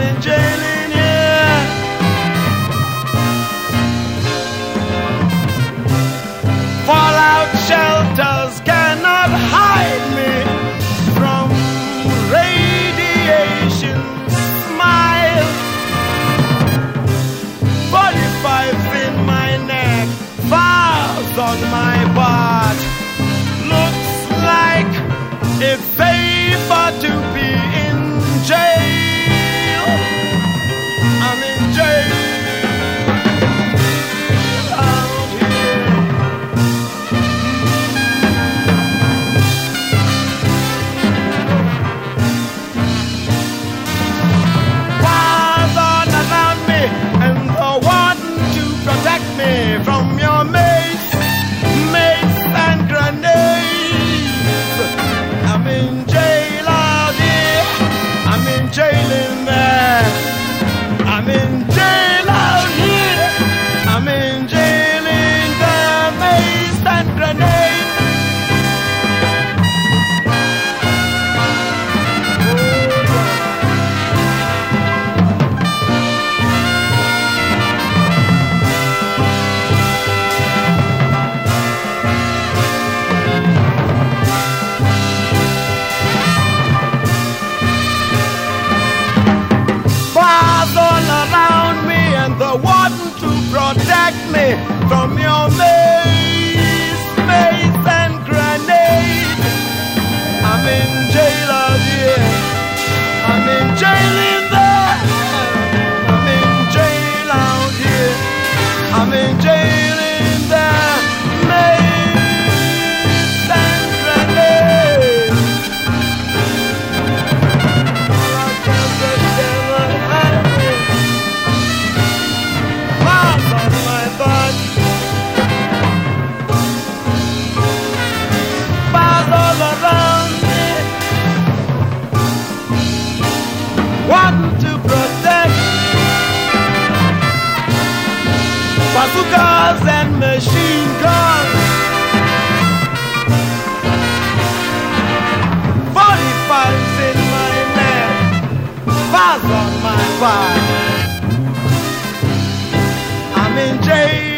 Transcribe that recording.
In jail, in here. Fallout shelters cannot hide me from radiation. Smile. But if I've my neck, fires on my me from your maze, mace and grenade. I'm in jail oh out here. I'm in jail in there. I'm in jail oh out here. I'm in jail. Cars and machine guns. 45's in my lap, fives on my wide. I'm in jail.